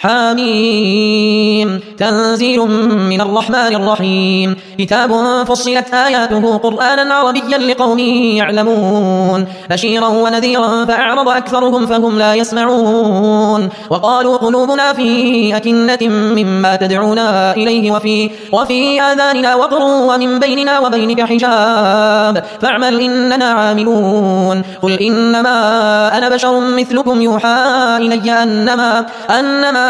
حاميم تنزيل من الرحمن الرحيم. كتاب فصلت آياته قرآنا عربيا لقوم يعلمون. بشيرا ونذيرا فأعرض أكثرهم فهم لا يسمعون. وقالوا قلوبنا في أكنة مما تدعونا إليه وفي, وفي آذاننا وقر ومن بيننا وبينك حجاب. فاعمل إننا عاملون. قل إنما أنا بشر مثلكم يوحى إلي أنما, أنما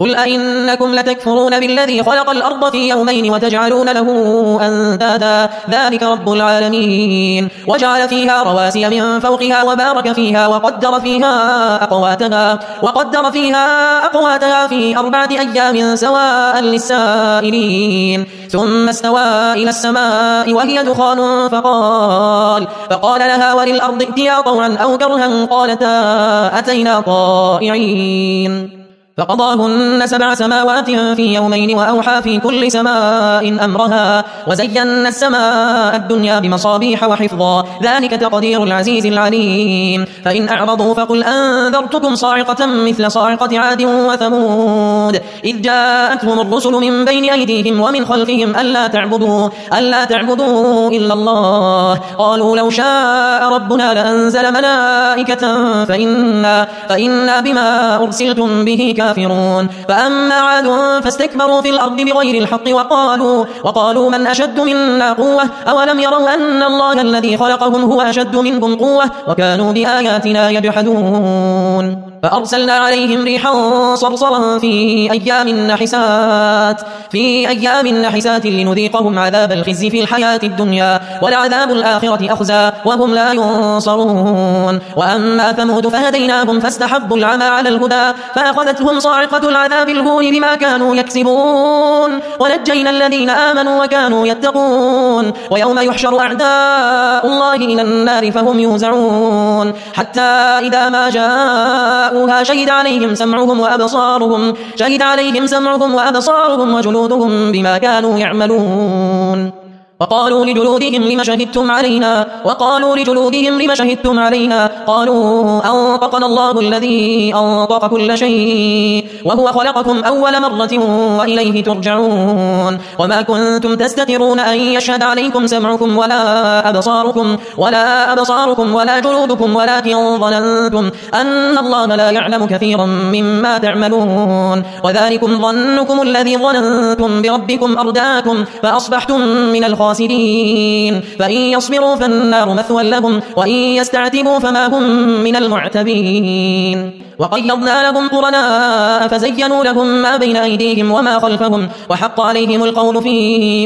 قل أئنكم لتكفرون بالذي خلق الأرض في يومين وتجعلون له أندادا ذلك رب العالمين وجعل فيها رواسي من فوقها وبارك فيها وقدر فيها أقواتها وقدر فيها أقواتها في أربعة أيام سواء للسائلين ثم استوى إلى السماء وهي دخان فقال فقال لها وللأرض ائتيا طوعا أو كرها قالتا أتينا طائعين فقضاهن سبع سماوات في يومين وأوحى في كل سماء أمرها وزينا السماء الدنيا بمصابيح وحفظا. ذلك تقدير العزيز العليم. فإن أعرضوا فقل أنذرتكم صاعقة مثل صاعقة عاد وثمود. إذ جاءتهم الرسل من بين أيديهم ومن خلفهم ألا تعبدوا, ألا تعبدوا إلا الله. قالوا لو شاء ربنا لأنزل ملائكة فإنا, فإنا بما أرسلتم به كافرون كافرون فأما عاد فاستكبروا في الأرض بغير الحق وقالوا, وقالوا من أشد منا قوة؟ أولم يروا أن الله الذي خلقهم هو أشد منهم قوة؟ وكانوا بآياتنا يجحدون. فأرسلنا عليهم ريحا صرصرا في أيام نحسات في أيام نحسات لنذيقهم عذاب الخزي في الحياة الدنيا ولعذاب الآخرة أخزى وهم لا ينصرون. وأما ثمود فهديناهم فاستحبوا العمى على الهدى فأخذتهم صاعقة العذاب الهون بما كانوا يكسبون. ونجينا الذين آمنوا وكانوا يتقون. ويوم يحشر أعداء الله إلى النار فهم يوزعون. حتى إذا ما جاءوها شهد عليهم سمعهم وأبصارهم شهد عليهم سمعهم وأبصارهم وجلودهم بما كانوا يعملون. وقالوا لجلودهم لم شهدتم علينا وقالوا لجلودهم لم شهدتم علينا. قالوا أنطقنا الله الذي أنطق كل شيء وهو خلقكم أول مرة وإليه ترجعون. وما كنتم تستترون أن يشهد عليكم سمعكم ولا أبصاركم ولا أبصاركم ولا جلودكم ولكن ظننتم أن الله لا يعلم كثيرا مما تعملون. وذلكم ظنكم الذي ظننتم بربكم أرداكم فأصبحتم من الخاسرين. الخاسرين. فإن يصبروا فالنار مثوى لهم وإن يستعتبوا فما هم من المعتبين. وقيضنا لهم قرناء فزينوا لهم ما بين أيديهم وما خلفهم. وحق عليهم القول في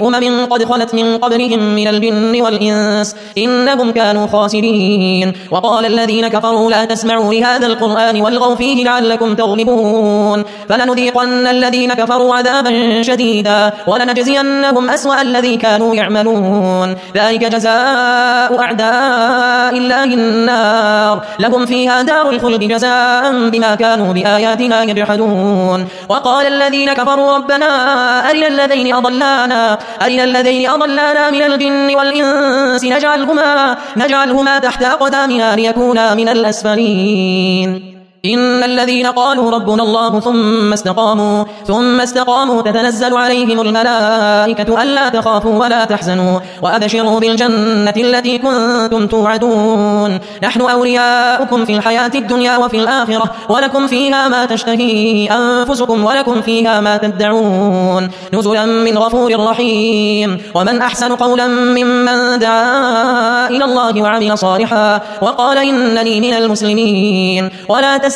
أمم قد خلت من قبلهم من الجن والإنس إنهم كانوا خاسرين. وقال الذين كفروا لا تسمعوا لهذا القرآن والغوا فيه لعلكم تغلبون. فلنذيقن الذين كفروا عذابا شديدا ولنجزينهم أسوأ الذي كانوا يعملون. ذلك جزاء أعداء الله النار. لهم فيها دار الخلد جزاء بما كانوا بآياتنا يجحدون. وقال الذين كفروا ربنا أرنا الذين أضلانا. أرنا الذين أضلانا من الجن والإنس. نجعلهما, نجعلهما تحت أقدامنا ليكونا من الأسفلين. إن الذين قالوا ربنا الله ثم استقاموا ثم استقاموا تتنزل عليهم الملائكة ألا تخافوا ولا تحزنوا وأبشروا بالجنة التي كنتم توعدون. نحن أولياؤكم في الحياة الدنيا وفي الآخرة ولكم فيها ما تشتهي أنفسكم ولكم فيها ما تدعون. نزلا من غفور رحيم. ومن أحسن قولا ممن دعا إلى الله وعمل صالحا وقال إنني من المسلمين. ولا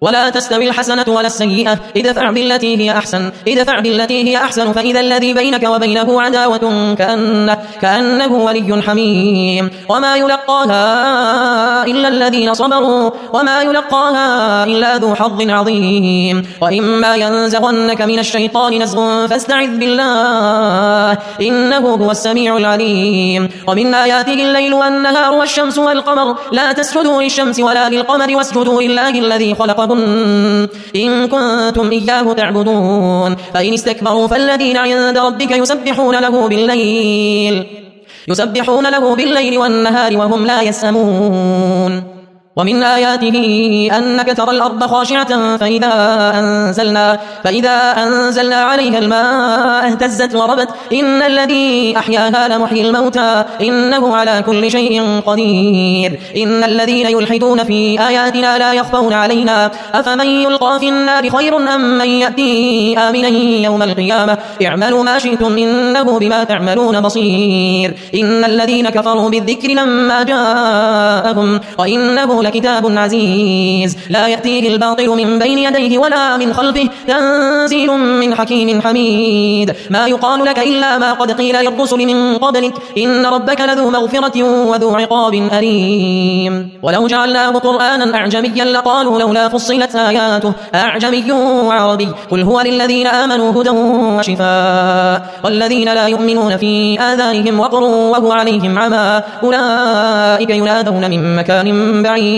ولا تستوي الحسنة ولا السيئة. ادفع بالتي هي أحسن. ادفع بالتي هي أحسن. فإذا الذي بينك وبينه عداوة كأنه, كأنه ولي حميم. وما يلقاها إلا الذين صبروا. وما يلقاها إلا ذو حظ عظيم. وإما ينزغنك من الشيطان نزغ فاستعذ بالله. إنه هو السميع العليم. ومن آياته الليل والنهار والشمس والقمر. لا تسجدوا للشمس ولا للقمر واسجدوا لله الذي خلق ربكم إن كنتم إياه تعبدون. فإن استكبروا فالذين عند ربك يسبحون له بالليل. يسبحون له بالليل والنهار وهم لا يسأمون. ومن آياته أنك ترى الأرض خاشعة فإذا أنزلنا, فإذا أنزلنا عليها الماء اهتزت وربت. إن الذي أحياها لمحيي الموتى. إنه على كل شيء قدير. إن الذين يلحدون في آياتنا لا يخفون علينا أفمن يلقى في النار خير أم من يأتي آمنا يوم القيامة؟ اعملوا ما شئتم إنه بما تعملون بصير. إن الذين كفروا بالذكر لما جاءهم. وإنه لكتاب عزيز. لا يأتيه الباطل من بين يديه ولا من خلفه. تنزيل من حكيم حميد. ما يقال لك إلا ما قد قيل للرسل من قبلك. إن ربك لذو مغفرة وذو عقاب أليم. ولو جعلناه قرآنا أعجميا لقالوا لولا فصلت آياته. أعجمي وعربي. قل هو للذين آمنوا هدى وشفاء. والذين لا يؤمنون في آذانهم وقر وهو عليهم عمى. أولئك ينادون من مكان بعيد.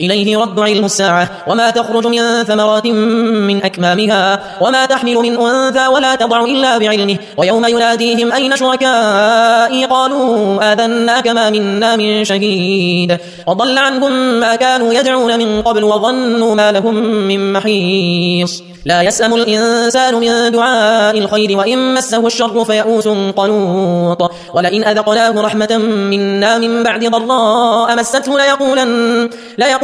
إليه رد علم الساعة. وما تخرج من ثمرات من أكمامها وما تحمل من أنثى ولا تضع إلا بعلمه. ويوم يناديهم أين شركائي؟ قالوا آذناك ما منا من شهيد. وضل عنهم ما كانوا يدعون من قبل وظنوا ما لهم من محيص. لا يسأم الإنسان من دعاء الخير وإن مسه الشر فيئوس قنوط. ولئن أذقناه رحمة منا من بعد ضراء مسته ليقولن, ليقولن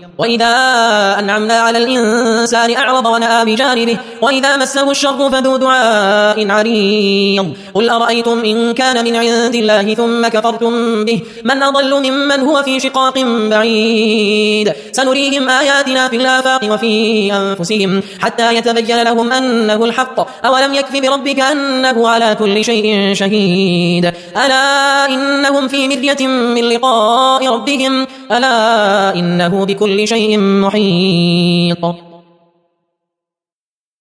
وإذا أنعمنا على الإنسان أعرض ونأى بجانبه وإذا مسه الشر فذو دعاء عريض. قل أرأيتم إن كان من عند الله ثم كفرتم به؟ من أضل ممن هو في شقاق بعيد. سنريهم آياتنا في الآفاق وفي أنفسهم حتى يتبين لهم أنه الحق. أولم يكف بربك أنه على كل شيء شهيد. ألا إنهم في مرية من لقاء ربهم؟ ألا إنه بكل شيء محيط.